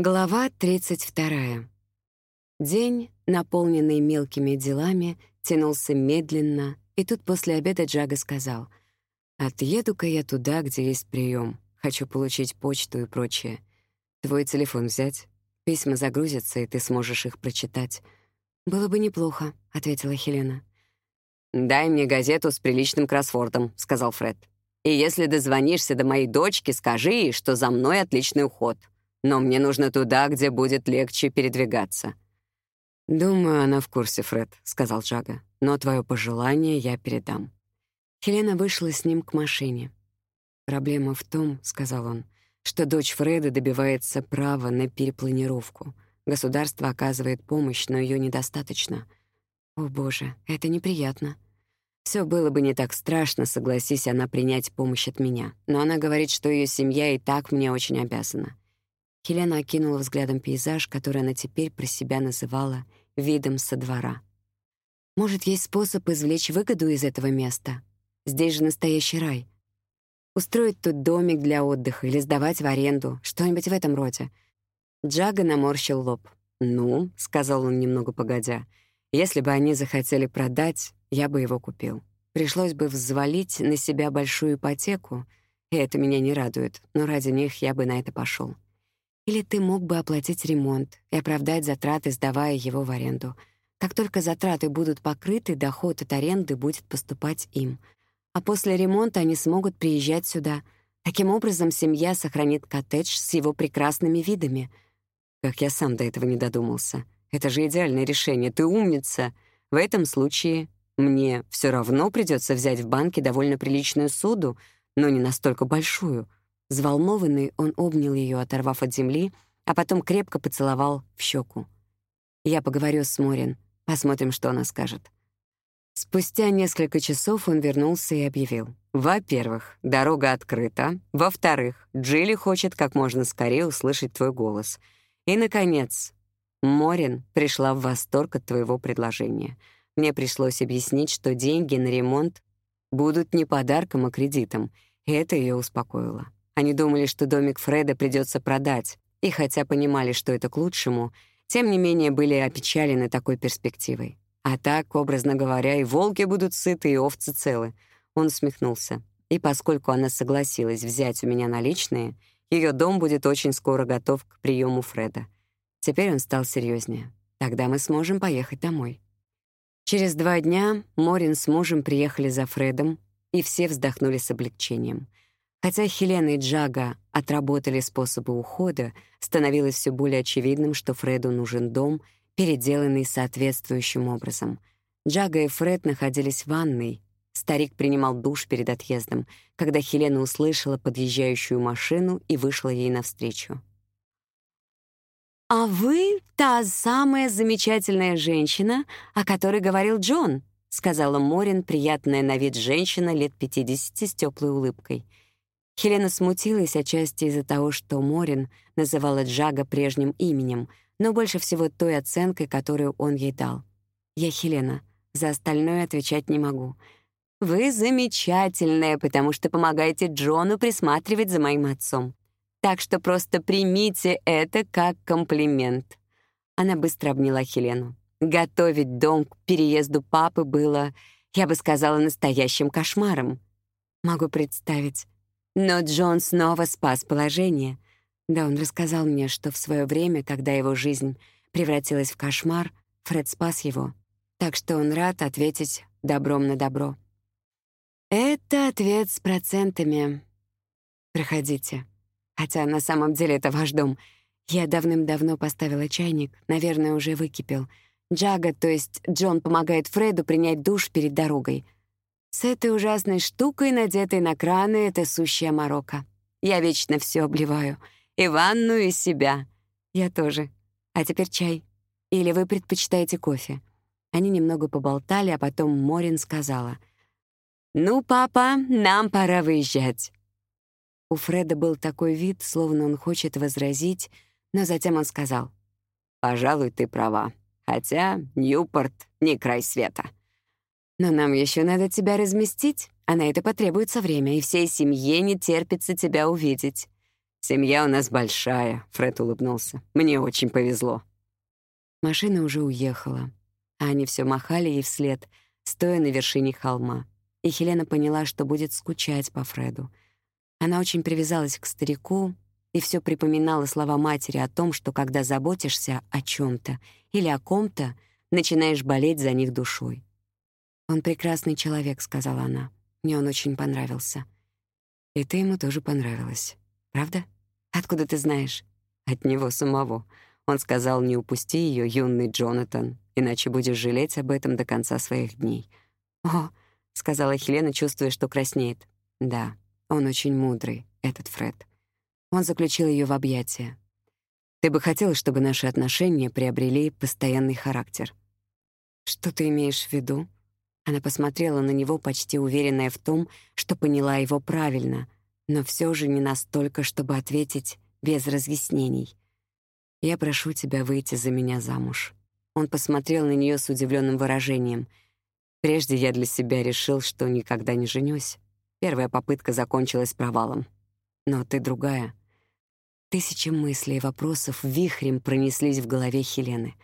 Глава 32. День, наполненный мелкими делами, тянулся медленно, и тут после обеда Джага сказал, «Отъеду-ка я туда, где есть прием. Хочу получить почту и прочее. Твой телефон взять? Письма загрузятся, и ты сможешь их прочитать». «Было бы неплохо», — ответила Хелена. «Дай мне газету с приличным кроссвордом», — сказал Фред. «И если дозвонишься до моей дочки, скажи ей, что за мной отличный уход» но мне нужно туда, где будет легче передвигаться». «Думаю, она в курсе, Фред», — сказал Джага. «Но твое пожелание я передам». Хелена вышла с ним к машине. «Проблема в том», — сказал он, «что дочь Фреда добивается права на перепланировку. Государство оказывает помощь, но ее недостаточно». «О, боже, это неприятно». Все было бы не так страшно, согласись она принять помощь от меня. Но она говорит, что ее семья и так мне очень обязана. Хелена окинула взглядом пейзаж, который она теперь про себя называла видом со двора. Может, есть способ извлечь выгоду из этого места? Здесь же настоящий рай. Устроить тут домик для отдыха или сдавать в аренду, что-нибудь в этом роде. Джага наморщил лоб. «Ну», — сказал он немного погодя, «если бы они захотели продать, я бы его купил. Пришлось бы взвалить на себя большую ипотеку, и это меня не радует, но ради них я бы на это пошел. Или ты мог бы оплатить ремонт и оправдать затраты, сдавая его в аренду. Как только затраты будут покрыты, доход от аренды будет поступать им. А после ремонта они смогут приезжать сюда. Таким образом, семья сохранит коттедж с его прекрасными видами. Как я сам до этого не додумался. Это же идеальное решение. Ты умница. В этом случае мне все равно придется взять в банке довольно приличную суду, но не настолько большую — Взволнованный, он обнял ее, оторвав от земли, а потом крепко поцеловал в щеку. «Я поговорю с Морин, посмотрим, что она скажет». Спустя несколько часов он вернулся и объявил. «Во-первых, дорога открыта. Во-вторых, Джилли хочет как можно скорее услышать твой голос. И, наконец, Морин пришла в восторг от твоего предложения. Мне пришлось объяснить, что деньги на ремонт будут не подарком, а кредитом, это ее успокоило. Они думали, что домик Фреда придется продать, и хотя понимали, что это к лучшему, тем не менее были опечалены такой перспективой. А так, образно говоря, и волки будут сыты, и овцы целы. Он усмехнулся. И поскольку она согласилась взять у меня наличные, ее дом будет очень скоро готов к приему Фреда. Теперь он стал серьезнее. Тогда мы сможем поехать домой. Через два дня Морин с мужем приехали за Фредом, и все вздохнули с облегчением — Хотя Хелена и Джага отработали способы ухода, становилось все более очевидным, что Фреду нужен дом, переделанный соответствующим образом. Джага и Фред находились в ванной. Старик принимал душ перед отъездом, когда Хелена услышала подъезжающую машину и вышла ей навстречу. «А вы та самая замечательная женщина, о которой говорил Джон», — сказала Морин, приятная на вид женщина лет 50 с теплой улыбкой — Хелена смутилась отчасти из-за того, что Морин называла Джага прежним именем, но больше всего той оценкой, которую он ей дал. «Я Хелена. За остальное отвечать не могу. Вы замечательная, потому что помогаете Джону присматривать за моим отцом. Так что просто примите это как комплимент». Она быстро обняла Хелену. Готовить дом к переезду папы было, я бы сказала, настоящим кошмаром. Могу представить. Но Джон снова спас положение. Да, он рассказал мне, что в свое время, когда его жизнь превратилась в кошмар, Фред спас его. Так что он рад ответить добром на добро. Это ответ с процентами. Проходите. Хотя на самом деле это ваш дом. Я давным-давно поставила чайник, наверное, уже выкипел. Джага, то есть Джон, помогает Фреду принять душ перед дорогой — с этой ужасной штукой, надетой на краны, это сущая морока. Я вечно все обливаю. И ванну, и себя. Я тоже. А теперь чай. Или вы предпочитаете кофе?» Они немного поболтали, а потом Морин сказала. «Ну, папа, нам пора выезжать». У Фреда был такой вид, словно он хочет возразить, но затем он сказал. «Пожалуй, ты права. Хотя Ньюпорт — не край света». Но нам еще надо тебя разместить, а на это потребуется время, и всей семье не терпится тебя увидеть. «Семья у нас большая», — Фред улыбнулся. «Мне очень повезло». Машина уже уехала, а они все махали ей вслед, стоя на вершине холма. И Хелена поняла, что будет скучать по Фреду. Она очень привязалась к старику и все припоминала слова матери о том, что когда заботишься о чем то или о ком-то, начинаешь болеть за них душой. «Он прекрасный человек», — сказала она. «Мне он очень понравился». «И ты ему тоже понравилась. Правда? Откуда ты знаешь?» «От него самого». Он сказал, не упусти ее, юный Джонатан, иначе будешь жалеть об этом до конца своих дней. «О», — сказала Хелена, чувствуя, что краснеет. «Да, он очень мудрый, этот Фред». Он заключил ее в объятия. «Ты бы хотела, чтобы наши отношения приобрели постоянный характер?» «Что ты имеешь в виду?» Она посмотрела на него, почти уверенная в том, что поняла его правильно, но все же не настолько, чтобы ответить без разъяснений. «Я прошу тебя выйти за меня замуж». Он посмотрел на нее с удивленным выражением. «Прежде я для себя решил, что никогда не женюсь. Первая попытка закончилась провалом. Но ты другая». Тысячи мыслей и вопросов вихрем пронеслись в голове Хелены.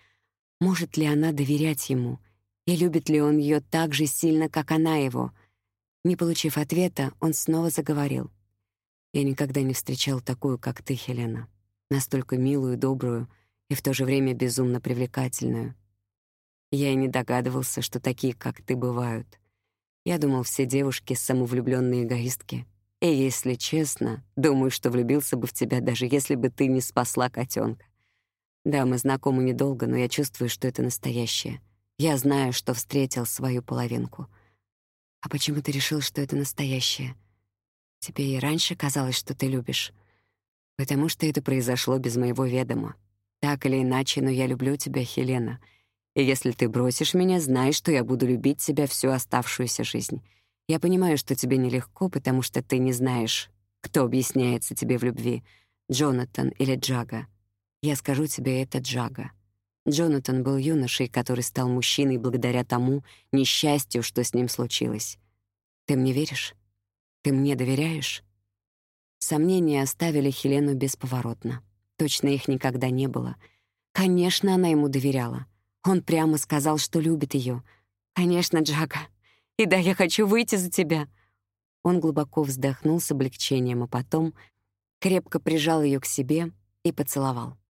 Может ли она доверять ему — и любит ли он ее так же сильно, как она его. Не получив ответа, он снова заговорил. «Я никогда не встречал такую, как ты, Хелена. Настолько милую, добрую и в то же время безумно привлекательную. Я и не догадывался, что такие, как ты, бывают. Я думал, все девушки — самовлюбленные эгоистки. И, если честно, думаю, что влюбился бы в тебя, даже если бы ты не спасла котенка. Да, мы знакомы недолго, но я чувствую, что это настоящее — я знаю, что встретил свою половинку. А почему ты решил, что это настоящее? Тебе и раньше казалось, что ты любишь. Потому что это произошло без моего ведома. Так или иначе, но я люблю тебя, Хелена. И если ты бросишь меня, знай, что я буду любить тебя всю оставшуюся жизнь. Я понимаю, что тебе нелегко, потому что ты не знаешь, кто объясняется тебе в любви, Джонатан или Джага. Я скажу тебе, это Джага. Джонатан был юношей, который стал мужчиной благодаря тому несчастью, что с ним случилось. Ты мне веришь? Ты мне доверяешь? Сомнения оставили Хелену бесповоротно. Точно их никогда не было. Конечно, она ему доверяла. Он прямо сказал, что любит ее. Конечно, Джага. И да, я хочу выйти за тебя. Он глубоко вздохнул с облегчением, а потом крепко прижал ее к себе и поцеловал.